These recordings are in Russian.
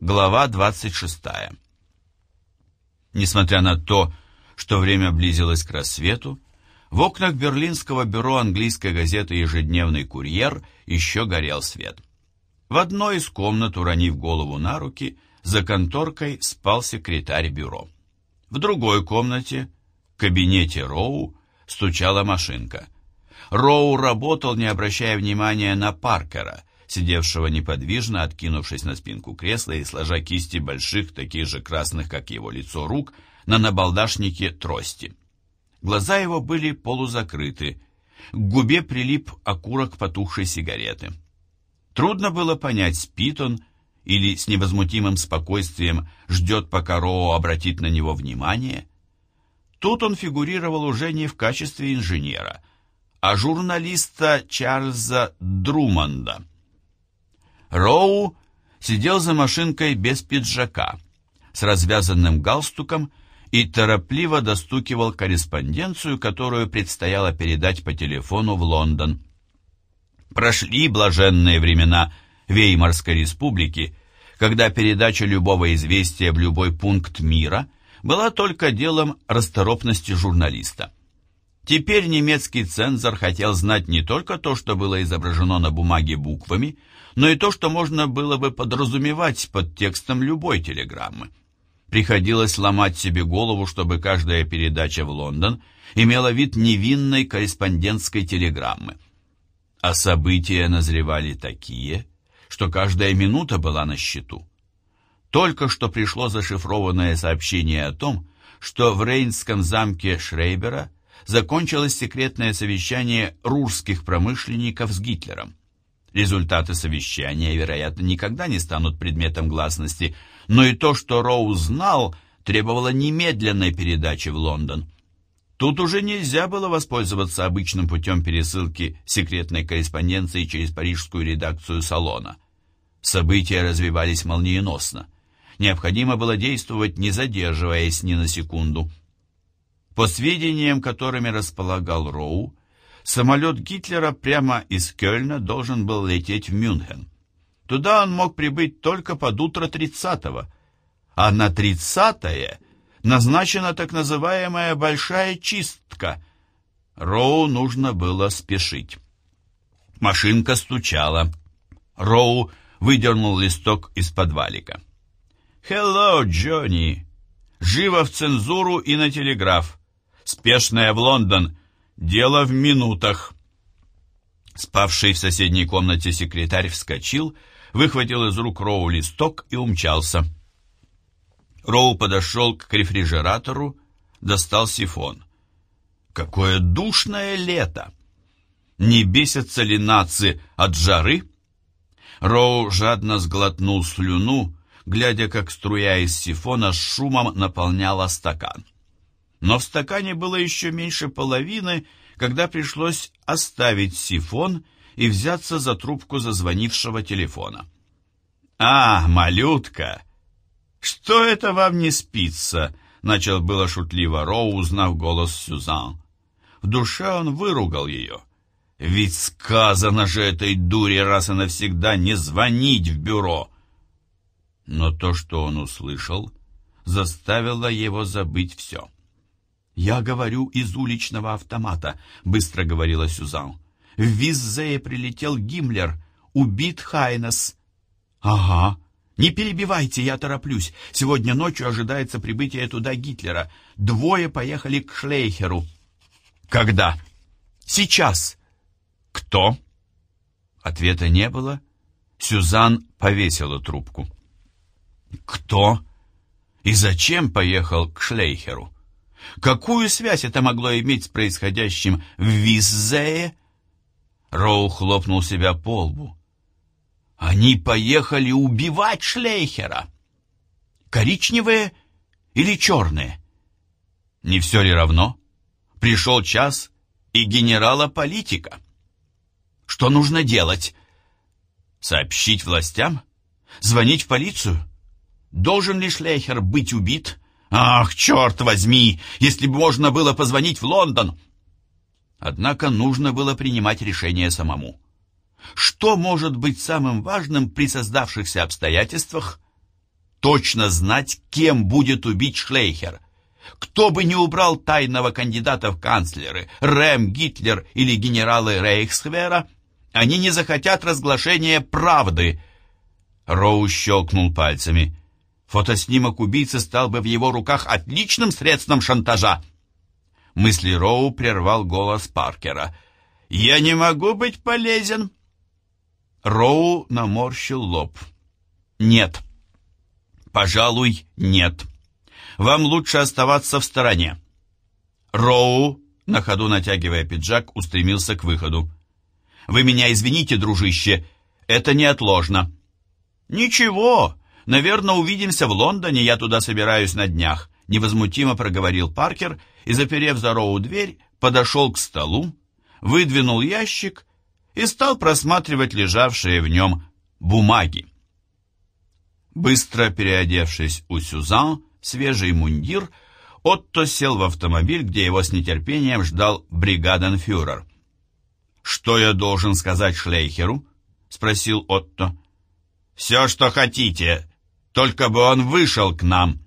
Глава 26. Несмотря на то, что время близилось к рассвету, в окнах берлинского бюро английской газеты «Ежедневный курьер» еще горел свет. В одной из комнат, уронив голову на руки, за конторкой спал секретарь бюро. В другой комнате, в кабинете Роу, стучала машинка. Роу работал, не обращая внимания на Паркера, сидевшего неподвижно, откинувшись на спинку кресла и сложа кисти больших, таких же красных, как его лицо, рук, на набалдашнике трости. Глаза его были полузакрыты, к губе прилип окурок потухшей сигареты. Трудно было понять, спит он или с невозмутимым спокойствием ждет, пока Роу обратит на него внимание. Тут он фигурировал уже не в качестве инженера, а журналиста Чарльза Друмонда – Роу сидел за машинкой без пиджака, с развязанным галстуком и торопливо достукивал корреспонденцию, которую предстояло передать по телефону в Лондон. Прошли блаженные времена Веймарской республики, когда передача любого известия в любой пункт мира была только делом расторопности журналиста. Теперь немецкий цензор хотел знать не только то, что было изображено на бумаге буквами, но и то, что можно было бы подразумевать под текстом любой телеграммы. Приходилось ломать себе голову, чтобы каждая передача в Лондон имела вид невинной корреспондентской телеграммы. А события назревали такие, что каждая минута была на счету. Только что пришло зашифрованное сообщение о том, что в Рейнском замке Шрейбера закончилось секретное совещание рурских промышленников с Гитлером. Результаты совещания, вероятно, никогда не станут предметом гласности, но и то, что Роу знал, требовало немедленной передачи в Лондон. Тут уже нельзя было воспользоваться обычным путем пересылки секретной корреспонденции через парижскую редакцию салона. События развивались молниеносно. Необходимо было действовать, не задерживаясь ни на секунду. По сведениям, которыми располагал Роу, Самолет Гитлера прямо из Кёльна должен был лететь в Мюнхен. Туда он мог прибыть только под утро 30-го, а на 30-е назначена так называемая «большая чистка». Роу нужно было спешить. Машинка стучала. Роу выдернул листок из подвалика. «Хелло, Джонни! Живо в цензуру и на телеграф! Спешная в Лондон! Дело в минутах. Спавший в соседней комнате секретарь вскочил, выхватил из рук Роу листок и умчался. Роу подошел к рефрижератору, достал сифон. Какое душное лето! Не бесятся ли нации от жары? Роу жадно сглотнул слюну, глядя, как струя из сифона с шумом наполняла стакан но в стакане было еще меньше половины, когда пришлось оставить сифон и взяться за трубку зазвонившего телефона. «А, малютка! Что это вам не спится?» — начал было шутливо Роу, узнав голос Сюзан. В душе он выругал ее. «Ведь сказано же этой дуре раз и навсегда не звонить в бюро!» Но то, что он услышал, заставило его забыть все. «Я говорю из уличного автомата», — быстро говорила Сюзан. «В Виззее прилетел Гиммлер, убит Хайнес». «Ага. Не перебивайте, я тороплюсь. Сегодня ночью ожидается прибытие туда Гитлера. Двое поехали к Шлейхеру». «Когда?» «Сейчас». «Кто?» Ответа не было. Сюзан повесила трубку. «Кто и зачем поехал к Шлейхеру?» Какую связь это могло иметь с происходящим в Виззее? Роу хлопнул себя по лбу. Они поехали убивать Шлейхера. Коричневые или черные? Не все ли равно? Пришел час и генерала-политика. Что нужно делать? Сообщить властям? Звонить в полицию? Должен ли Шлейхер быть убит? Ах, черт возьми, если бы можно было позвонить в Лондон! Однако нужно было принимать решение самому. Что может быть самым важным при создавшихся обстоятельствах? точно знать, кем будет убить Шлейхер. Кто бы не убрал тайного кандидата в канцлеры, Рэм, Гитлер или генералы Рейхсвера, они не захотят разглашения правды. Роу щелкнул пальцами. Фотоснимок убийцы стал бы в его руках отличным средством шантажа. Мысли Роу прервал голос Паркера. «Я не могу быть полезен!» Роу наморщил лоб. «Нет. Пожалуй, нет. Вам лучше оставаться в стороне». Роу, на ходу натягивая пиджак, устремился к выходу. «Вы меня извините, дружище, это неотложно». «Ничего, наверное, увидимся в Лондоне, я туда собираюсь на днях», невозмутимо проговорил Паркер и, заперев за Роу дверь, подошел к столу, выдвинул ящик и стал просматривать лежавшие в нем бумаги. Быстро переодевшись у Сюзан, свежий мундир, Отто сел в автомобиль, где его с нетерпением ждал бригаденфюрер. «Что я должен сказать Шлейхеру?» — спросил Отто. «Все, что хотите, только бы он вышел к нам».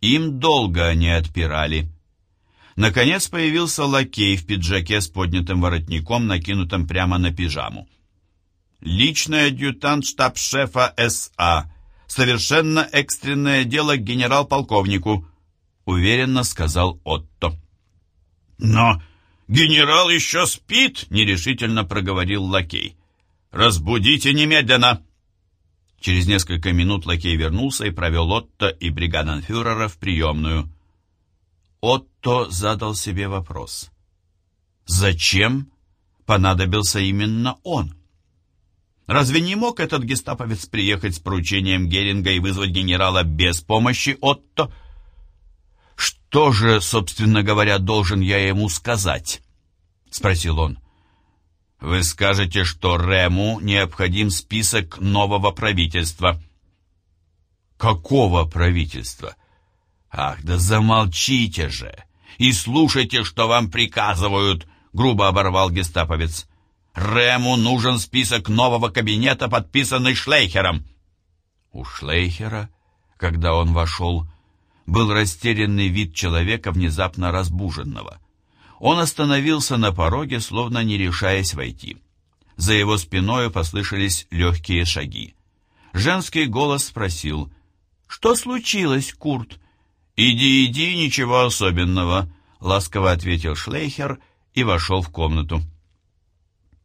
Им долго они отпирали. Наконец появился лакей в пиджаке с поднятым воротником, накинутым прямо на пижаму. «Личный адъютант штаб-шефа СА. Совершенно экстренное дело к генерал-полковнику», — уверенно сказал Отто. «Но генерал еще спит», — нерешительно проговорил лакей. «Разбудите немедленно!» Через несколько минут лакей вернулся и провел Отто и бригаденфюрера в приемную. Отто задал себе вопрос. Зачем понадобился именно он? Разве не мог этот гестаповец приехать с поручением Геринга и вызвать генерала без помощи Отто? Что же, собственно говоря, должен я ему сказать? Спросил он. Вы скажете, что Рему необходим список нового правительства. Какого правительства? Ах, да замолчите же и слушайте, что вам приказывают, грубо оборвал гестаповец. Рему нужен список нового кабинета, подписанный Шлейхером. У Шлейхера, когда он вошел, был растерянный вид человека, внезапно разбуженного. Он остановился на пороге, словно не решаясь войти. За его спиной послышались легкие шаги. Женский голос спросил, «Что случилось, Курт?» «Иди, иди, ничего особенного», — ласково ответил Шлейхер и вошел в комнату.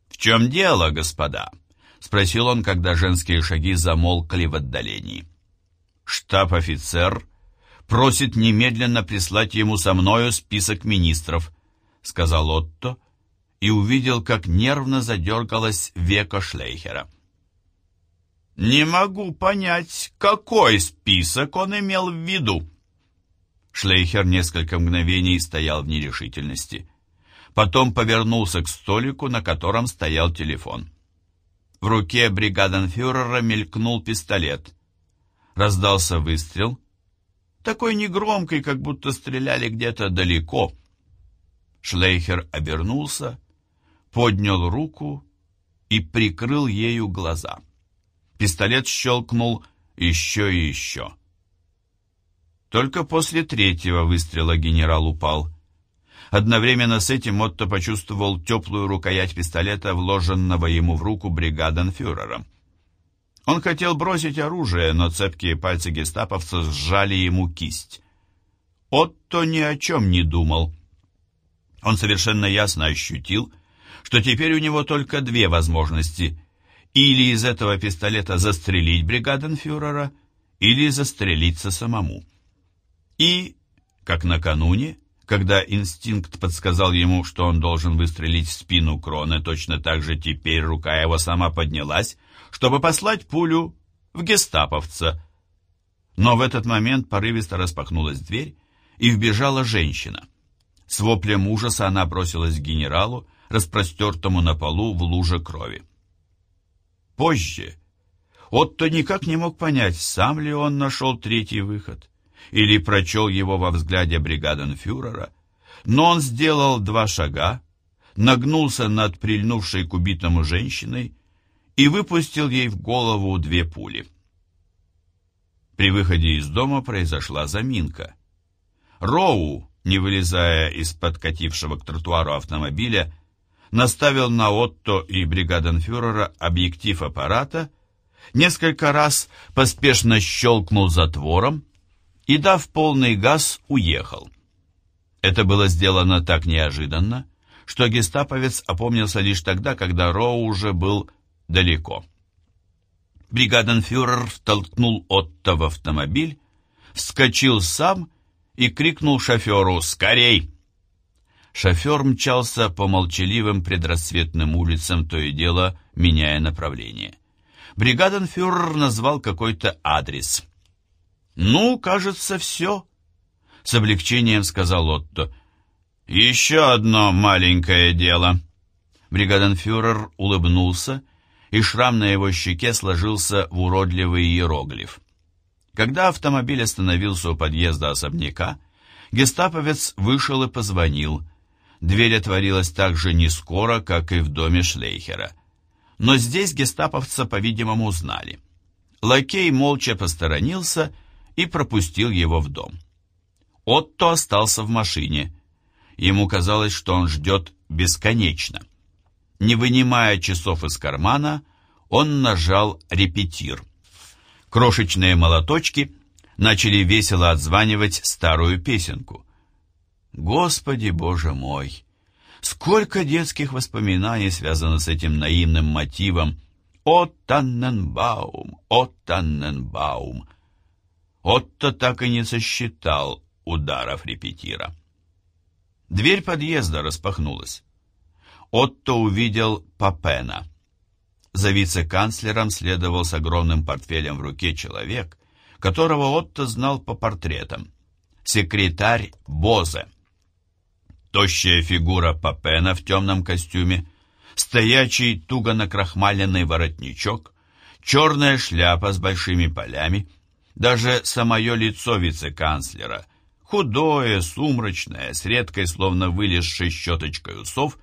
«В чем дело, господа?» — спросил он, когда женские шаги замолкли в отдалении. «Штаб-офицер просит немедленно прислать ему со мною список министров», — сказал Отто, и увидел, как нервно задергалось веко Шлейхера. «Не могу понять, какой список он имел в виду». Шлейхер несколько мгновений стоял в нерешительности. Потом повернулся к столику, на котором стоял телефон. В руке бригаденфюрера мелькнул пистолет. Раздался выстрел, такой негромкий, как будто стреляли где-то далеко — Шлейхер обернулся, поднял руку и прикрыл ею глаза. Пистолет щелкнул еще и еще. Только после третьего выстрела генерал упал. Одновременно с этим Отто почувствовал теплую рукоять пистолета, вложенного ему в руку бригаденфюрером. Он хотел бросить оружие, но цепкие пальцы гестаповца сжали ему кисть. Отто ни о чем не думал. Он совершенно ясно ощутил, что теперь у него только две возможности – или из этого пистолета застрелить бригаденфюрера, или застрелиться самому. И, как накануне, когда инстинкт подсказал ему, что он должен выстрелить в спину Крона, точно так же теперь рука его сама поднялась, чтобы послать пулю в гестаповца. Но в этот момент порывисто распахнулась дверь, и вбежала женщина – с воплем ужаса она бросилась к генералу, распростертому на полу в луже крови. Позже Отто никак не мог понять, сам ли он нашел третий выход, или прочел его во взгляде бригаденфюрера, но он сделал два шага, нагнулся над прильнувшей к убитому женщиной и выпустил ей в голову две пули. При выходе из дома произошла заминка. Роу, не вылезая из подкатившего к тротуару автомобиля, наставил на Отто и бригаденфюрера объектив аппарата, несколько раз поспешно щелкнул затвором и, дав полный газ, уехал. Это было сделано так неожиданно, что гестаповец опомнился лишь тогда, когда Роу уже был далеко. Бригаденфюрер втолкнул Отто в автомобиль, вскочил сам и крикнул шоферу «Скорей!». Шофер мчался по молчаливым предрассветным улицам, то и дело меняя направление. Бригаденфюрер назвал какой-то адрес. «Ну, кажется, все», — с облегчением сказал Отто. «Еще одно маленькое дело». Бригаденфюрер улыбнулся, и шрам на его щеке сложился в уродливый иероглиф. Когда автомобиль остановился у подъезда особняка, гестаповец вышел и позвонил. Дверь отворилась так же нескоро, как и в доме Шлейхера. Но здесь гестаповца, по-видимому, знали. Лакей молча посторонился и пропустил его в дом. Отто остался в машине. Ему казалось, что он ждет бесконечно. Не вынимая часов из кармана, он нажал «репетир». Крошечные молоточки начали весело отзванивать старую песенку. Господи, Боже мой! Сколько детских воспоминаний связано с этим наивным мотивом «О, Танненбаум! О, Танненбаум!» Отто так и не сосчитал ударов репетира. Дверь подъезда распахнулась. Отто увидел Папена. За вице-канцлером следовал с огромным портфелем в руке человек, которого Отто знал по портретам. Секретарь Бозе. Тощая фигура Папена в темном костюме, стоячий туго накрахмаленный воротничок, черная шляпа с большими полями, даже самое лицо вице-канцлера, худое, сумрачное, с редкой, словно вылезшей щеточкой усов,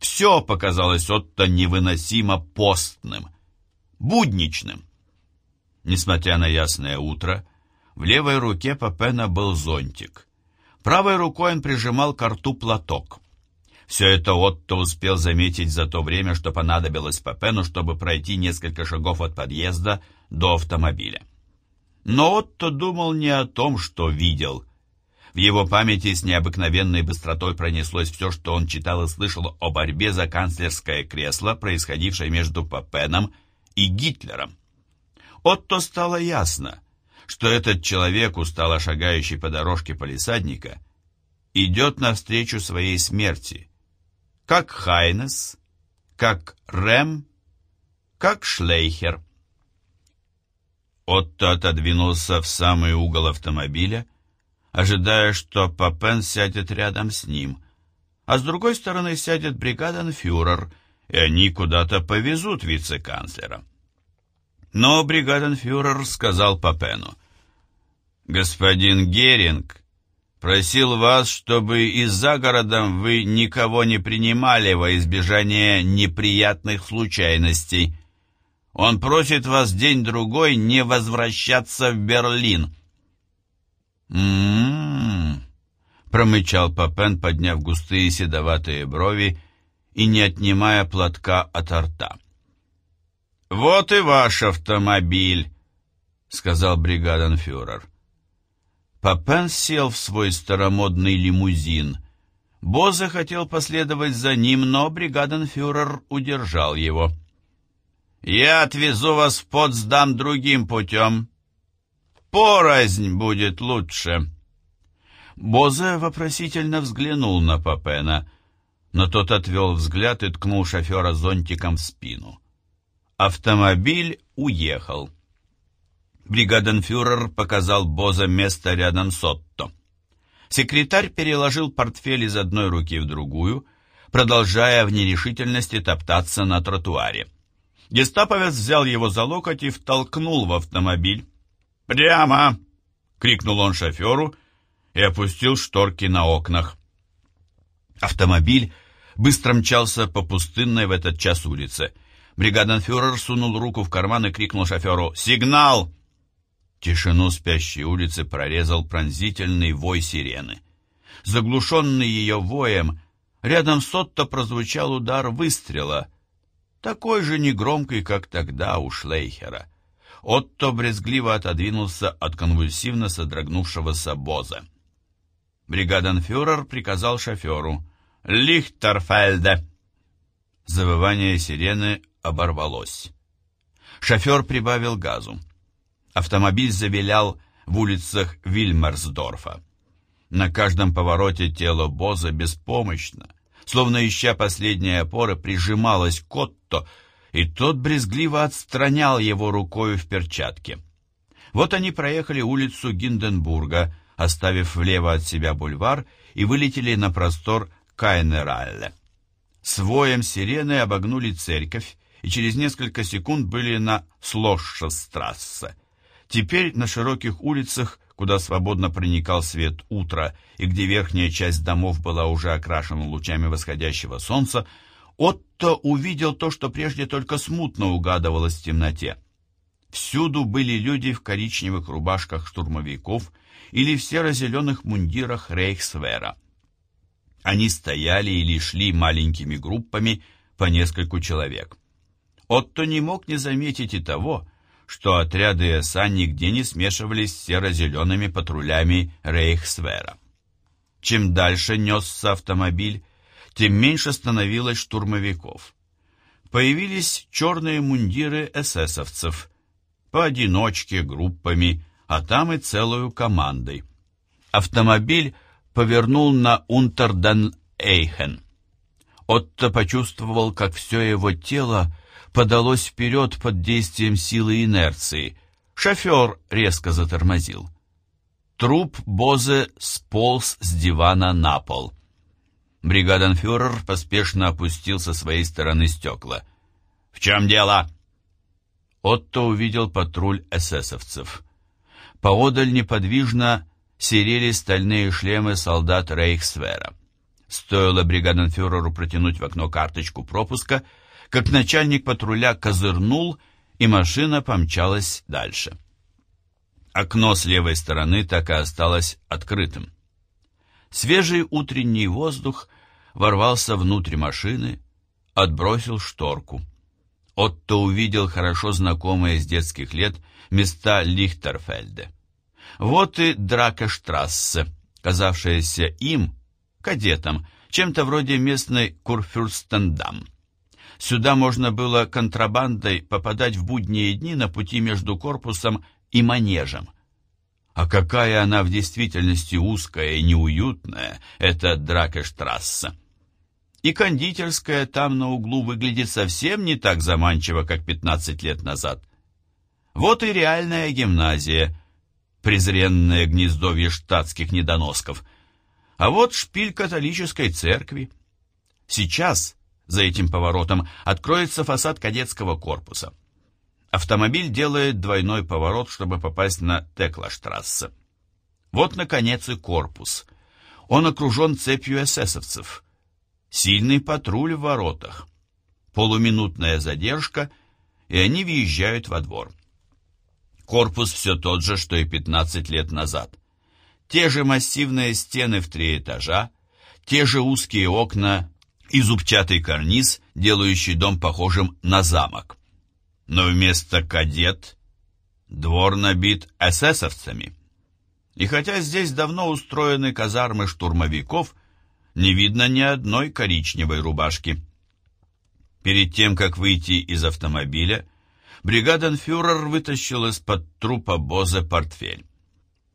все показалось Отто невыносимо постным, будничным. Несмотря на ясное утро, в левой руке Папена был зонтик. Правой рукой он прижимал к рту платок. Все это Отто успел заметить за то время, что понадобилось Папену, чтобы пройти несколько шагов от подъезда до автомобиля. Но Отто думал не о том, что видел. В его памяти с необыкновенной быстротой пронеслось все, что он читал и слышал о борьбе за канцлерское кресло, происходившей между Папеном и Гитлером. Отто стало ясно, что этот человек, устало шагающий по дорожке полисадника, идет навстречу своей смерти, как Хайнес, как Рэм, как Шлейхер. Отто отодвинулся в самый угол автомобиля, ожидая, что Папен сядет рядом с ним, а с другой стороны сядет бригаденфюрер, и они куда-то повезут вице-канцлера. Но бригаденфюрер сказал Папену, «Господин Геринг просил вас, чтобы и за городом вы никого не принимали во избежание неприятных случайностей. Он просит вас день-другой не возвращаться в Берлин». «М-м-м», промычал Папен, подняв густые седоватые брови и не отнимая платка от рта. «Вот и ваш автомобиль», — сказал бригаденфюрер. Папен сел в свой старомодный лимузин. Бозе хотел последовать за ним, но бригаденфюрер удержал его. «Я отвезу вас в Потсдам другим путем. Порознь будет лучше». Бозе вопросительно взглянул на Папена, но тот отвел взгляд и ткнул шофера зонтиком в спину. Автомобиль уехал. Бригаденфюрер показал Боза место рядом с Отто. Секретарь переложил портфель из одной руки в другую, продолжая в нерешительности топтаться на тротуаре. Гестаповец взял его за локоть и втолкнул в автомобиль. «Прямо!» — крикнул он шоферу и опустил шторки на окнах. Автомобиль быстро мчался по пустынной в этот час улице — Бригаденфюрер сунул руку в карман и крикнул шоферу «Сигнал!». Тишину спящей улицы прорезал пронзительный вой сирены. Заглушенный ее воем, рядом с Отто прозвучал удар выстрела, такой же негромкий, как тогда у Шлейхера. Отто брезгливо отодвинулся от конвульсивно содрогнувшегося Боза. Бригаденфюрер приказал шоферу «Лихтерфельде!». Завывание сирены оборвалось. Шофер прибавил газу. Автомобиль завилял в улицах Вильмерсдорфа. На каждом повороте тело Боза беспомощно, словно ища последние опоры, прижималось к Отто, и тот брезгливо отстранял его рукою в перчатке. Вот они проехали улицу Гинденбурга, оставив влево от себя бульвар, и вылетели на простор Кайнералле. С воем сирены обогнули церковь, и через несколько секунд были на Слошшестрассе. Теперь на широких улицах, куда свободно проникал свет утра и где верхняя часть домов была уже окрашена лучами восходящего солнца, Отто увидел то, что прежде только смутно угадывалось в темноте. Всюду были люди в коричневых рубашках штурмовиков или в серо-зеленых мундирах Рейхсвера. Они стояли или шли маленькими группами по нескольку человек. Отто не мог не заметить и того, что отряды СА нигде не смешивались с серо-зелеными патрулями Рейхсвера. Чем дальше несся автомобиль, тем меньше становилось штурмовиков. Появились черные мундиры эсэсовцев, поодиночке, группами, а там и целую командой. Автомобиль повернул на Унтерден-Эйхен. Отто почувствовал, как все его тело подалось вперед под действием силы инерции. Шофер резко затормозил. Труп Бозе сполз с дивана на пол. Бригаденфюрер поспешно опустил со своей стороны стекла. «В чем дело?» Отто увидел патруль эсэсовцев. Поодаль неподвижно серели стальные шлемы солдат Рейхсвера. Стоило бригаденфюреру протянуть в окно карточку пропуска, как начальник патруля козырнул, и машина помчалась дальше. Окно с левой стороны так и осталось открытым. Свежий утренний воздух ворвался внутрь машины, отбросил шторку. Отто увидел хорошо знакомые с детских лет места Лихтерфельде. Вот и Дракештрассе, казавшаяся им, кадетам, чем-то вроде местной Курфюрстендам. Сюда можно было контрабандой попадать в будние дни на пути между корпусом и манежем. А какая она в действительности узкая и неуютная, эта Дракештрассе. И кондитерская там на углу выглядит совсем не так заманчиво, как 15 лет назад. Вот и реальная гимназия, презренное гнездовье штатских недоносков. А вот шпиль католической церкви. Сейчас, за этим поворотом, откроется фасад кадетского корпуса. Автомобиль делает двойной поворот, чтобы попасть на Теклаштрассе. Вот, наконец, и корпус. Он окружен цепью эсэсовцев. Сильный патруль в воротах. Полуминутная задержка, и они въезжают во двор. Корпус все тот же, что и 15 лет назад. Те же массивные стены в три этажа, те же узкие окна и зубчатый карниз, делающий дом похожим на замок но вместо кадет двор набит эсэсовцами. И хотя здесь давно устроены казармы штурмовиков, не видно ни одной коричневой рубашки. Перед тем, как выйти из автомобиля, бригаденфюрер вытащил из-под трупа Бозе портфель.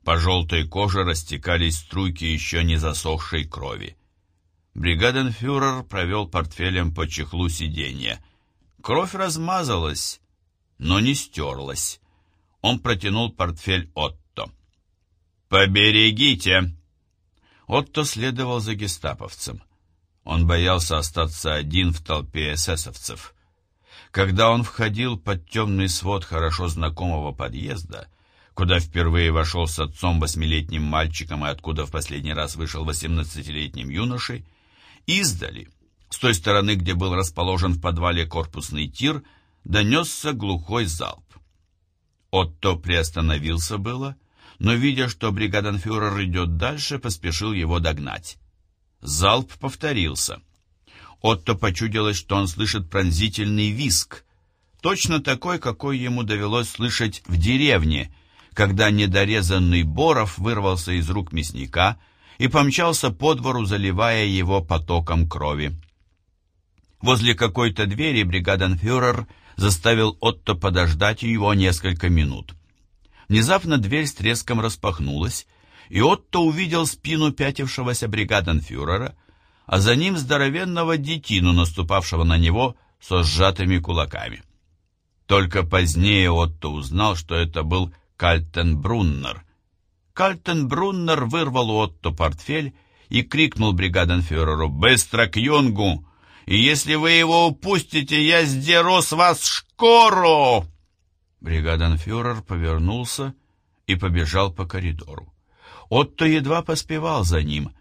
По желтой коже растекались струйки еще не засохшей крови. Бригаденфюрер провел портфелем по чехлу сиденья. Кровь размазалась, но не стерлась. Он протянул портфель Отто. «Поберегите!» Отто следовал за гестаповцем. Он боялся остаться один в толпе эсэсовцев. Когда он входил под темный свод хорошо знакомого подъезда, куда впервые вошел с отцом восьмилетним мальчиком и откуда в последний раз вышел восемнадцатилетним юношей, издали, с той стороны, где был расположен в подвале корпусный тир, донесся глухой залп. Отто приостановился было, но, видя, что бригаденфюрер идет дальше, поспешил его догнать. Залп повторился. Отто почудилось, что он слышит пронзительный виск, точно такой, какой ему довелось слышать в деревне, когда недорезанный Боров вырвался из рук мясника и помчался по двору, заливая его потоком крови. Возле какой-то двери бригаденфюрер заставил Отто подождать его несколько минут. Внезапно дверь с треском распахнулась, и Отто увидел спину пятившегося бригаденфюрера, а за ним здоровенного детину, наступавшего на него со сжатыми кулаками. Только позднее Отто узнал, что это был Кальтенбруннер. Кальтенбруннер вырвал у Отто портфель и крикнул бригаденфюреру «Быстро к юнгу! И если вы его упустите, я сдеру с вас шкуру!» Бригаденфюрер повернулся и побежал по коридору. Отто едва поспевал за ним.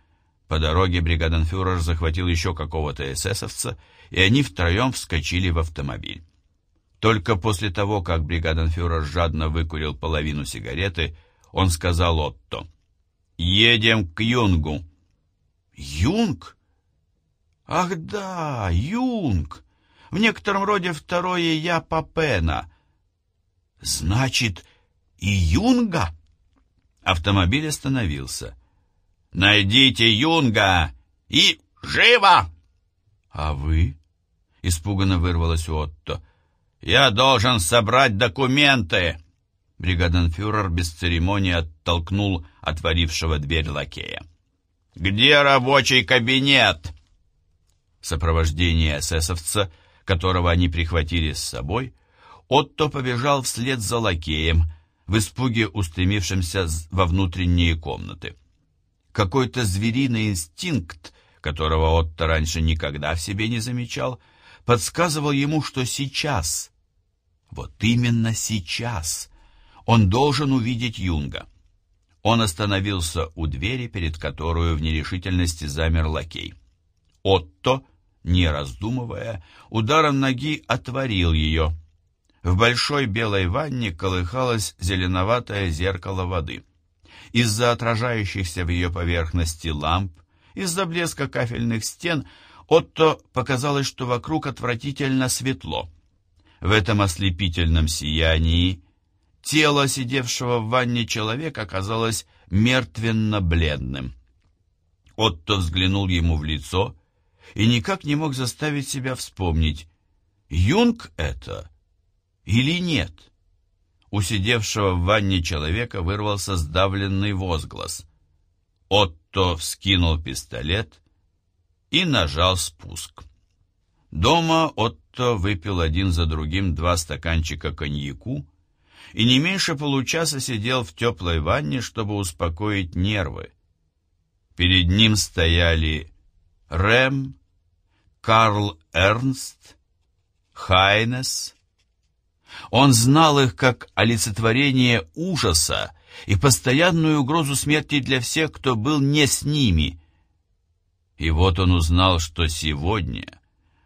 По дороге бригаденфюрер захватил еще какого-то эсэсовца, и они втроем вскочили в автомобиль. Только после того, как бригаденфюрер жадно выкурил половину сигареты, он сказал Отто, «Едем к Юнгу». «Юнг? Ах да, Юнг! В некотором роде второе «я» Папена. Значит, и Юнга?» Автомобиль остановился. «Найдите Юнга и живо!» «А вы?» — испуганно вырвалось Отто. «Я должен собрать документы!» Бригаденфюрер без церемонии оттолкнул отворившего дверь лакея. «Где рабочий кабинет?» В сопровождении эсэсовца, которого они прихватили с собой, Отто побежал вслед за лакеем, в испуге устремившимся во внутренние комнаты. Какой-то звериный инстинкт, которого Отто раньше никогда в себе не замечал, подсказывал ему, что сейчас, вот именно сейчас, он должен увидеть Юнга. Он остановился у двери, перед которой в нерешительности замер лакей. Отто, не раздумывая, ударом ноги отворил ее. В большой белой ванне колыхалось зеленоватое зеркало воды. Из-за отражающихся в ее поверхности ламп, из-за блеска кафельных стен, Отто показалось, что вокруг отвратительно светло. В этом ослепительном сиянии тело сидевшего в ванне человека оказалось мертвенно-бледным. Отто взглянул ему в лицо и никак не мог заставить себя вспомнить, Юнг это или нет? У сидевшего в ванне человека вырвался сдавленный возглас. Отто вскинул пистолет и нажал спуск. Дома Отто выпил один за другим два стаканчика коньяку и не меньше получаса сидел в теплой ванне, чтобы успокоить нервы. Перед ним стояли Рэм, Карл Эрнст, Хайнес, он знал их как олицетворение ужаса и постоянную угрозу смерти для всех, кто был не с ними. И вот он узнал, что сегодня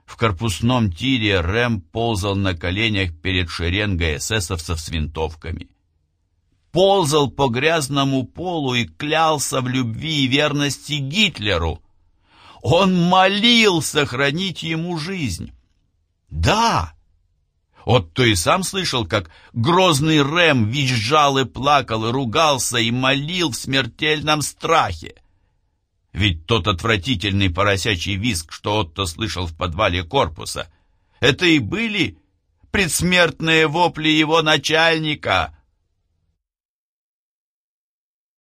в корпусном тире Рэм ползал на коленях перед шеренгой эсэсовцев с винтовками. Ползал по грязному полу и клялся в любви и верности Гитлеру. Он молил сохранить ему жизнь. Да, Отто и сам слышал, как грозный Рэм визжал и плакал, и ругался, и молил в смертельном страхе. Ведь тот отвратительный поросячий визг, что Отто слышал в подвале корпуса, это и были предсмертные вопли его начальника,